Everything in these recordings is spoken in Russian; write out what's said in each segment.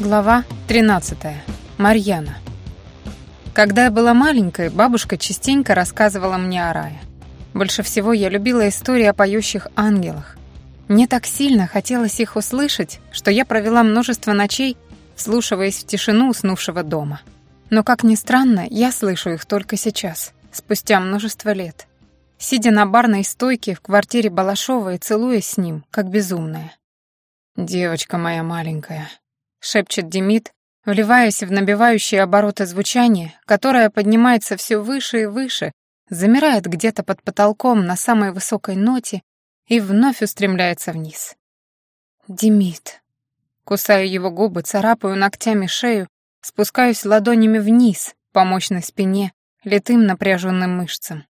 Глава 13. Марьяна. Когда я была маленькой, бабушка частенько рассказывала мне о рае. Больше всего я любила истории о поющих ангелах. Мне так сильно хотелось их услышать, что я провела множество ночей, вслушиваясь в тишину уснувшего дома. Но, как ни странно, я слышу их только сейчас, спустя множество лет. Сидя на барной стойке в квартире Балашова и целуясь с ним, как безумная. «Девочка моя маленькая», — шепчет Демид, вливаясь в набивающие обороты звучания, которое поднимается все выше и выше, замирает где-то под потолком на самой высокой ноте и вновь устремляется вниз. Демид. Кусаю его губы, царапаю ногтями шею, спускаюсь ладонями вниз по мощной спине, литым напряженным мышцам.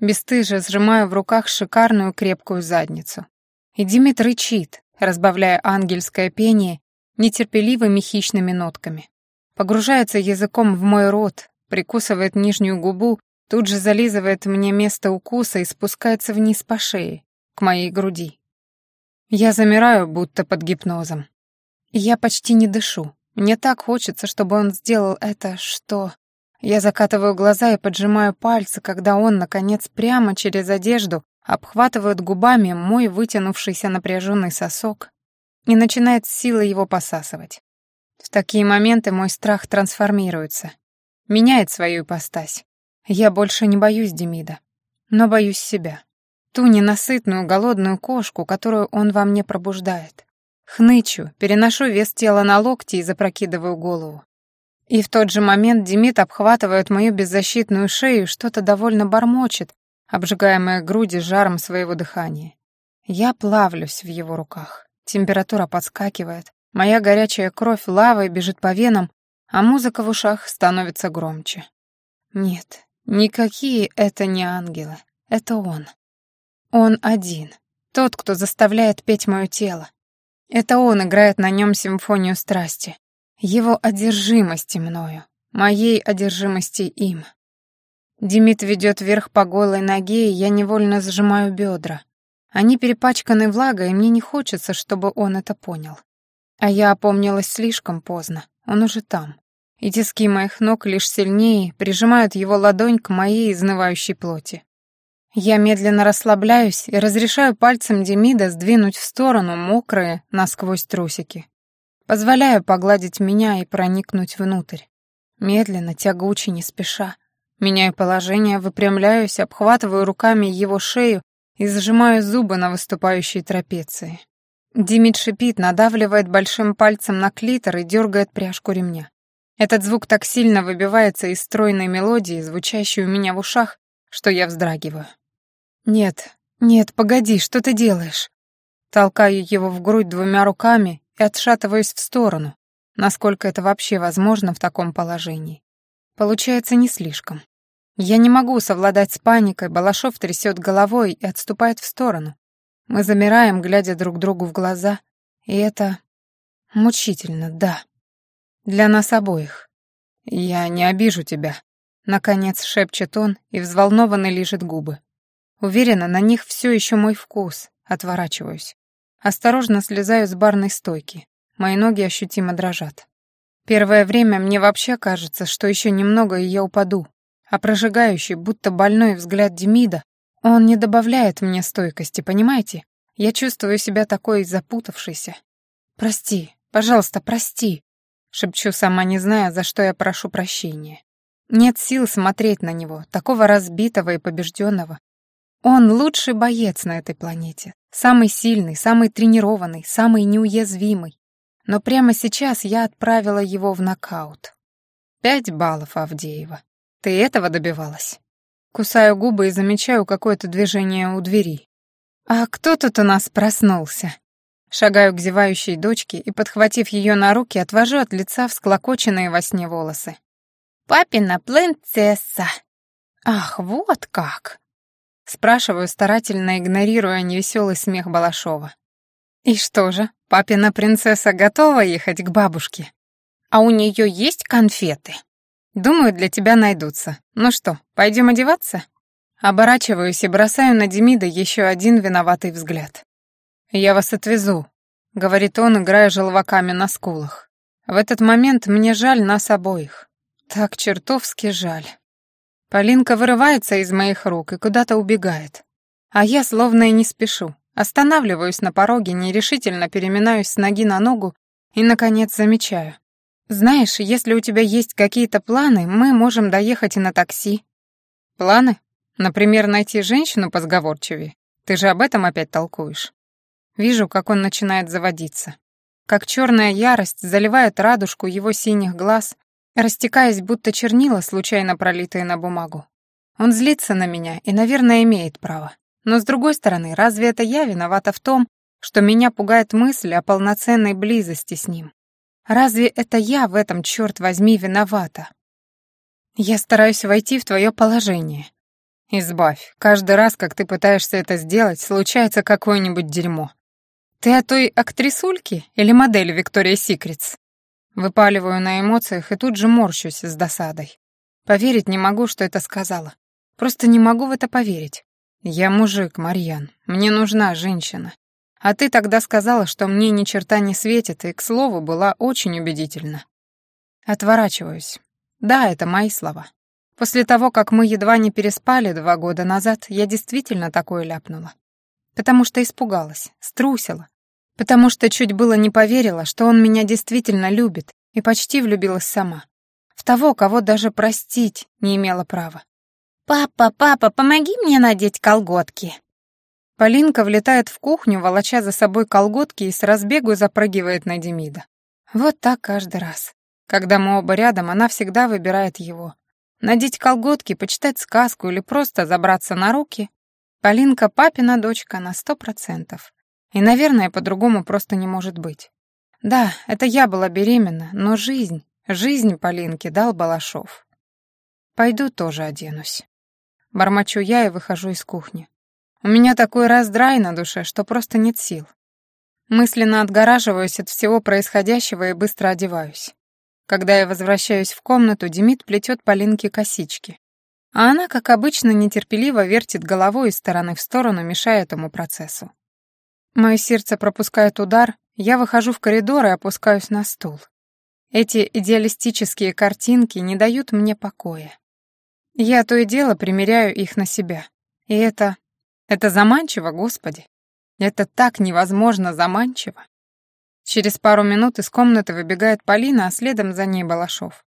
Бестыже сжимаю в руках шикарную крепкую задницу. И Демид рычит, разбавляя ангельское пение нетерпеливыми хищными нотками. Погружается языком в мой рот, прикусывает нижнюю губу, тут же зализывает мне место укуса и спускается вниз по шее, к моей груди. Я замираю, будто под гипнозом. Я почти не дышу. Мне так хочется, чтобы он сделал это, что... Я закатываю глаза и поджимаю пальцы, когда он, наконец, прямо через одежду обхватывает губами мой вытянувшийся напряженный сосок и начинает силой его посасывать. В такие моменты мой страх трансформируется, меняет свою ипостась. Я больше не боюсь Демида, но боюсь себя. Ту ненасытную голодную кошку, которую он во мне пробуждает. Хнычу, переношу вес тела на локти и запрокидываю голову. И в тот же момент Демид обхватывает мою беззащитную шею, что-то довольно бормочет, обжигая мои груди жаром своего дыхания. Я плавлюсь в его руках. Температура подскакивает, моя горячая кровь лавой бежит по венам, а музыка в ушах становится громче. Нет, никакие это не ангелы, это он. Он один, тот, кто заставляет петь мое тело. Это он играет на нем симфонию страсти, его одержимости мною, моей одержимости им. Демид ведет вверх по голой ноге, и я невольно сжимаю бедра. Они перепачканы влагой, и мне не хочется, чтобы он это понял. А я опомнилась слишком поздно, он уже там. И тиски моих ног лишь сильнее прижимают его ладонь к моей изнывающей плоти. Я медленно расслабляюсь и разрешаю пальцем Демида сдвинуть в сторону мокрые насквозь трусики. Позволяю погладить меня и проникнуть внутрь. Медленно, тягуче, не спеша. Меняю положение, выпрямляюсь, обхватываю руками его шею и зажимаю зубы на выступающей трапеции. Димит шипит, надавливает большим пальцем на клитор и дергает пряжку ремня. Этот звук так сильно выбивается из стройной мелодии, звучащей у меня в ушах, что я вздрагиваю. «Нет, нет, погоди, что ты делаешь?» Толкаю его в грудь двумя руками и отшатываюсь в сторону, насколько это вообще возможно в таком положении. Получается не слишком. Я не могу совладать с паникой, Балашов трясет головой и отступает в сторону. Мы замираем, глядя друг другу в глаза, и это мучительно, да. Для нас обоих. Я не обижу тебя. Наконец шепчет он и взволнованно лижет губы. Уверена, на них все еще мой вкус. Отворачиваюсь. Осторожно слезаю с барной стойки. Мои ноги ощутимо дрожат. Первое время мне вообще кажется, что еще немного и я упаду, а прожигающий, будто больной взгляд Демида, он не добавляет мне стойкости, понимаете? Я чувствую себя такой запутавшейся. «Прости, пожалуйста, прости», — шепчу сама, не зная, за что я прошу прощения. Нет сил смотреть на него, такого разбитого и побежденного. Он лучший боец на этой планете, самый сильный, самый тренированный, самый неуязвимый. Но прямо сейчас я отправила его в нокаут. Пять баллов Авдеева. Ты этого добивалась? Кусаю губы и замечаю какое-то движение у двери. А кто тут у нас проснулся? Шагаю к зевающей дочке и, подхватив ее на руки, отвожу от лица всклокоченные во сне волосы. «Папина принцесса!» «Ах, вот как!» Спрашиваю, старательно игнорируя невеселый смех Балашова. «И что же, папина принцесса готова ехать к бабушке? А у нее есть конфеты?» Думаю, для тебя найдутся. Ну что, пойдем одеваться? Оборачиваюсь и бросаю на Демида еще один виноватый взгляд. «Я вас отвезу», — говорит он, играя желваками на скулах. В этот момент мне жаль нас обоих. Так чертовски жаль. Полинка вырывается из моих рук и куда-то убегает. А я словно и не спешу. Останавливаюсь на пороге, нерешительно переминаюсь с ноги на ногу и, наконец, замечаю. «Знаешь, если у тебя есть какие-то планы, мы можем доехать и на такси». «Планы? Например, найти женщину позговорчивее? Ты же об этом опять толкуешь?» Вижу, как он начинает заводиться. Как черная ярость заливает радужку его синих глаз, растекаясь, будто чернила, случайно пролитые на бумагу. Он злится на меня и, наверное, имеет право. Но, с другой стороны, разве это я виновата в том, что меня пугает мысль о полноценной близости с ним? Разве это я в этом, черт возьми, виновата? Я стараюсь войти в твое положение. Избавь. Каждый раз, как ты пытаешься это сделать, случается какое-нибудь дерьмо. Ты о той актрисульке или модели Виктория Секретс? Выпаливаю на эмоциях и тут же морщусь с досадой. Поверить не могу, что это сказала. Просто не могу в это поверить. Я мужик, Марьян. Мне нужна женщина. А ты тогда сказала, что мне ни черта не светит, и, к слову, была очень убедительна. Отворачиваюсь. Да, это мои слова. После того, как мы едва не переспали два года назад, я действительно такое ляпнула. Потому что испугалась, струсила. Потому что чуть было не поверила, что он меня действительно любит, и почти влюбилась сама. В того, кого даже простить не имела права. «Папа, папа, помоги мне надеть колготки!» Полинка влетает в кухню, волоча за собой колготки и с разбегу запрыгивает на Демида. Вот так каждый раз. Когда мы оба рядом, она всегда выбирает его. Надеть колготки, почитать сказку или просто забраться на руки. Полинка папина дочка на сто процентов. И, наверное, по-другому просто не может быть. Да, это я была беременна, но жизнь, жизнь Полинки дал Балашов. Пойду тоже оденусь. Бормочу я и выхожу из кухни. У меня такой раздрай на душе, что просто нет сил. Мысленно отгораживаюсь от всего происходящего и быстро одеваюсь. Когда я возвращаюсь в комнату, Демид плетет Полинке косички. А она, как обычно, нетерпеливо вертит головой из стороны в сторону, мешая этому процессу. Мое сердце пропускает удар, я выхожу в коридор и опускаюсь на стул. Эти идеалистические картинки не дают мне покоя. Я то и дело примеряю их на себя. И это это заманчиво, Господи. Это так невозможно заманчиво. Через пару минут из комнаты выбегает Полина, а следом за ней Балашов.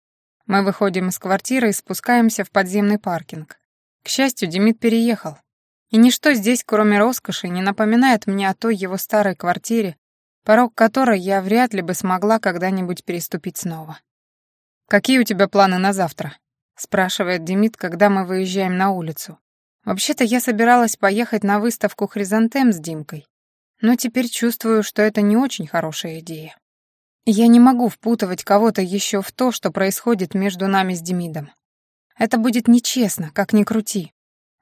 Мы выходим из квартиры и спускаемся в подземный паркинг. К счастью, Демид переехал. И ничто здесь, кроме роскоши, не напоминает мне о той его старой квартире, порог которой я вряд ли бы смогла когда-нибудь переступить снова. «Какие у тебя планы на завтра?» — спрашивает Демид, когда мы выезжаем на улицу. Вообще-то я собиралась поехать на выставку «Хризантем» с Димкой, но теперь чувствую, что это не очень хорошая идея. Я не могу впутывать кого-то еще в то, что происходит между нами с Демидом. Это будет нечестно, как ни крути.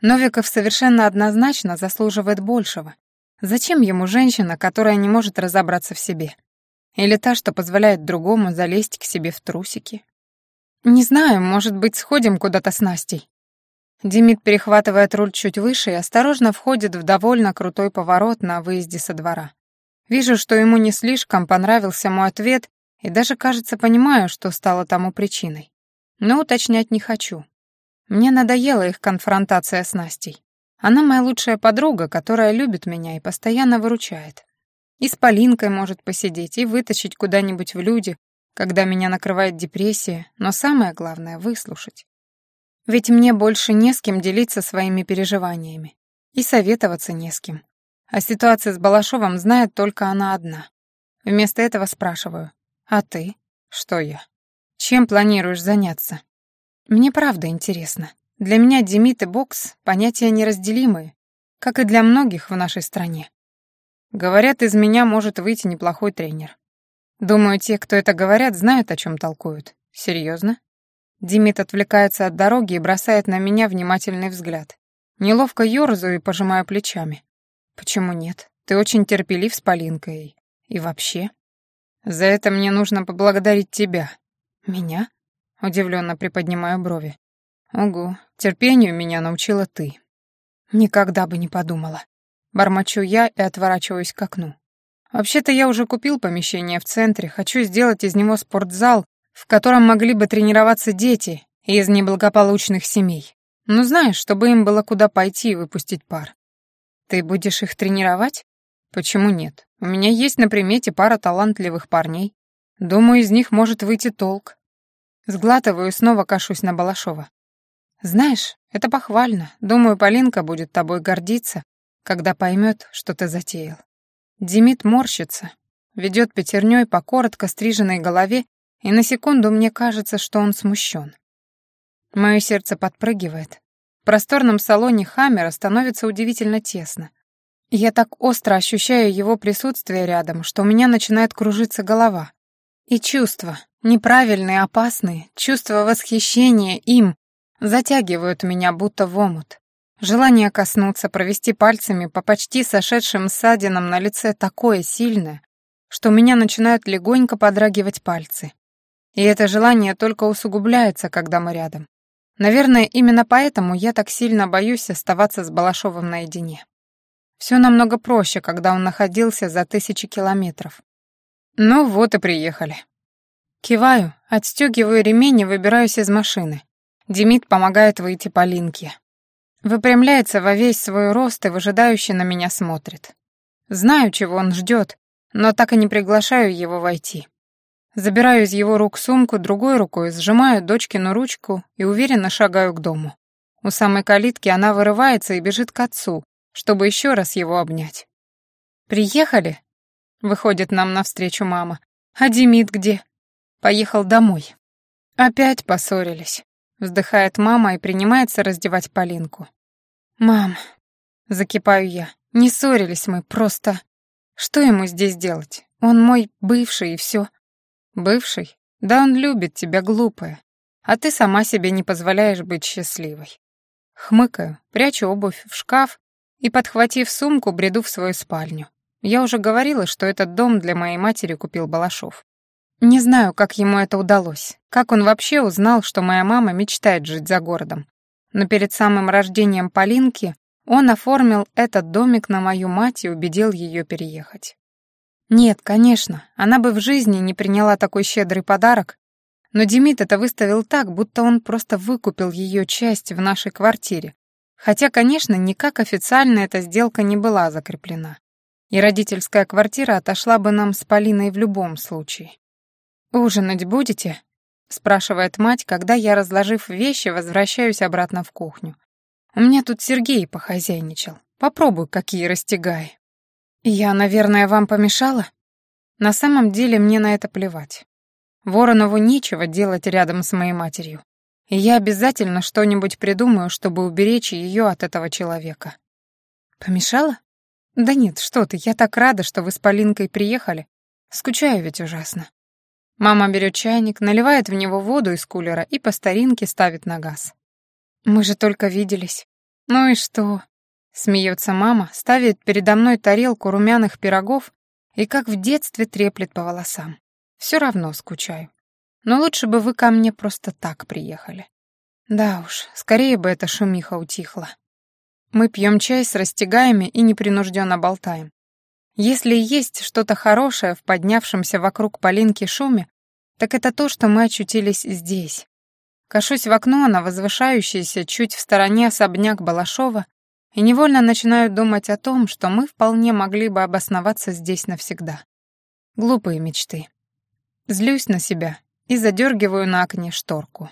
Новиков совершенно однозначно заслуживает большего. Зачем ему женщина, которая не может разобраться в себе? Или та, что позволяет другому залезть к себе в трусики? Не знаю, может быть, сходим куда-то с Настей. Демид перехватывает руль чуть выше и осторожно входит в довольно крутой поворот на выезде со двора. Вижу, что ему не слишком понравился мой ответ, и даже, кажется, понимаю, что стало тому причиной. Но уточнять не хочу. Мне надоела их конфронтация с Настей. Она моя лучшая подруга, которая любит меня и постоянно выручает. И с Полинкой может посидеть, и вытащить куда-нибудь в люди, когда меня накрывает депрессия, но самое главное — выслушать. Ведь мне больше не с кем делиться своими переживаниями. И советоваться не с кем. А ситуация с Балашовым знает только она одна. Вместо этого спрашиваю. «А ты? Что я? Чем планируешь заняться?» Мне правда интересно. Для меня Демид и бокс — понятия неразделимые, как и для многих в нашей стране. Говорят, из меня может выйти неплохой тренер. Думаю, те, кто это говорят, знают, о чем толкуют. Серьезно? Димит отвлекается от дороги и бросает на меня внимательный взгляд. Неловко ёрзаю и пожимаю плечами. Почему нет? Ты очень терпелив с Полинкой. И вообще. За это мне нужно поблагодарить тебя. Меня? Удивленно приподнимаю брови. Ого, терпению меня научила ты. Никогда бы не подумала. Бормочу я и отворачиваюсь к окну. Вообще-то я уже купил помещение в центре, хочу сделать из него спортзал, в котором могли бы тренироваться дети из неблагополучных семей. Ну, знаешь, чтобы им было куда пойти и выпустить пар. Ты будешь их тренировать? Почему нет? У меня есть на примете пара талантливых парней. Думаю, из них может выйти толк. Сглатываю и снова кашусь на Балашова. Знаешь, это похвально. Думаю, Полинка будет тобой гордиться, когда поймет, что ты затеял. Демид морщится, ведет пятерней по коротко стриженной голове, и на секунду мне кажется, что он смущен. Мое сердце подпрыгивает. В просторном салоне Хаммера становится удивительно тесно. Я так остро ощущаю его присутствие рядом, что у меня начинает кружиться голова. И чувства, неправильные, опасные, чувства восхищения им, затягивают меня будто в омут. Желание коснуться, провести пальцами по почти сошедшим ссадинам на лице такое сильное, что у меня начинают легонько подрагивать пальцы. И это желание только усугубляется, когда мы рядом. Наверное, именно поэтому я так сильно боюсь оставаться с Балашовым наедине. Все намного проще, когда он находился за тысячи километров. Ну вот и приехали. Киваю, отстегиваю ремень и выбираюсь из машины. Демид помогает выйти по линке. Выпрямляется во весь свой рост и выжидающе на меня смотрит. Знаю, чего он ждет, но так и не приглашаю его войти. Забираю из его рук сумку, другой рукой сжимаю дочкину ручку и уверенно шагаю к дому. У самой калитки она вырывается и бежит к отцу, чтобы еще раз его обнять. «Приехали?» — выходит нам навстречу мама. «А Демид где?» «Поехал домой». «Опять поссорились», — вздыхает мама и принимается раздевать Полинку. «Мам», — закипаю я, — «не ссорились мы, просто... Что ему здесь делать? Он мой бывший и все. «Бывший? Да он любит тебя, глупая. А ты сама себе не позволяешь быть счастливой». Хмыкаю, прячу обувь в шкаф и, подхватив сумку, бреду в свою спальню. Я уже говорила, что этот дом для моей матери купил Балашов. Не знаю, как ему это удалось, как он вообще узнал, что моя мама мечтает жить за городом но перед самым рождением Полинки он оформил этот домик на мою мать и убедил ее переехать. Нет, конечно, она бы в жизни не приняла такой щедрый подарок, но Демид это выставил так, будто он просто выкупил ее часть в нашей квартире, хотя, конечно, никак официально эта сделка не была закреплена. И родительская квартира отошла бы нам с Полиной в любом случае. «Ужинать будете?» спрашивает мать, когда я, разложив вещи, возвращаюсь обратно в кухню. У меня тут Сергей похозяйничал. Попробуй, какие растягай. Я, наверное, вам помешала? На самом деле мне на это плевать. Воронову нечего делать рядом с моей матерью. И я обязательно что-нибудь придумаю, чтобы уберечь ее от этого человека. Помешала? Да нет, что ты, я так рада, что вы с Полинкой приехали. Скучаю ведь ужасно. Мама берет чайник, наливает в него воду из кулера и по старинке ставит на газ. «Мы же только виделись». «Ну и что?» Смеется мама, ставит передо мной тарелку румяных пирогов и как в детстве треплет по волосам. Все равно скучаю. Но лучше бы вы ко мне просто так приехали. Да уж, скорее бы эта шумиха утихла. Мы пьем чай с растягаями и непринужденно болтаем. Если есть что-то хорошее в поднявшемся вокруг Полинки шуме, так это то, что мы очутились здесь. Кашусь в окно на возвышающийся чуть в стороне особняк Балашова и невольно начинаю думать о том, что мы вполне могли бы обосноваться здесь навсегда. Глупые мечты. Злюсь на себя и задергиваю на окне шторку.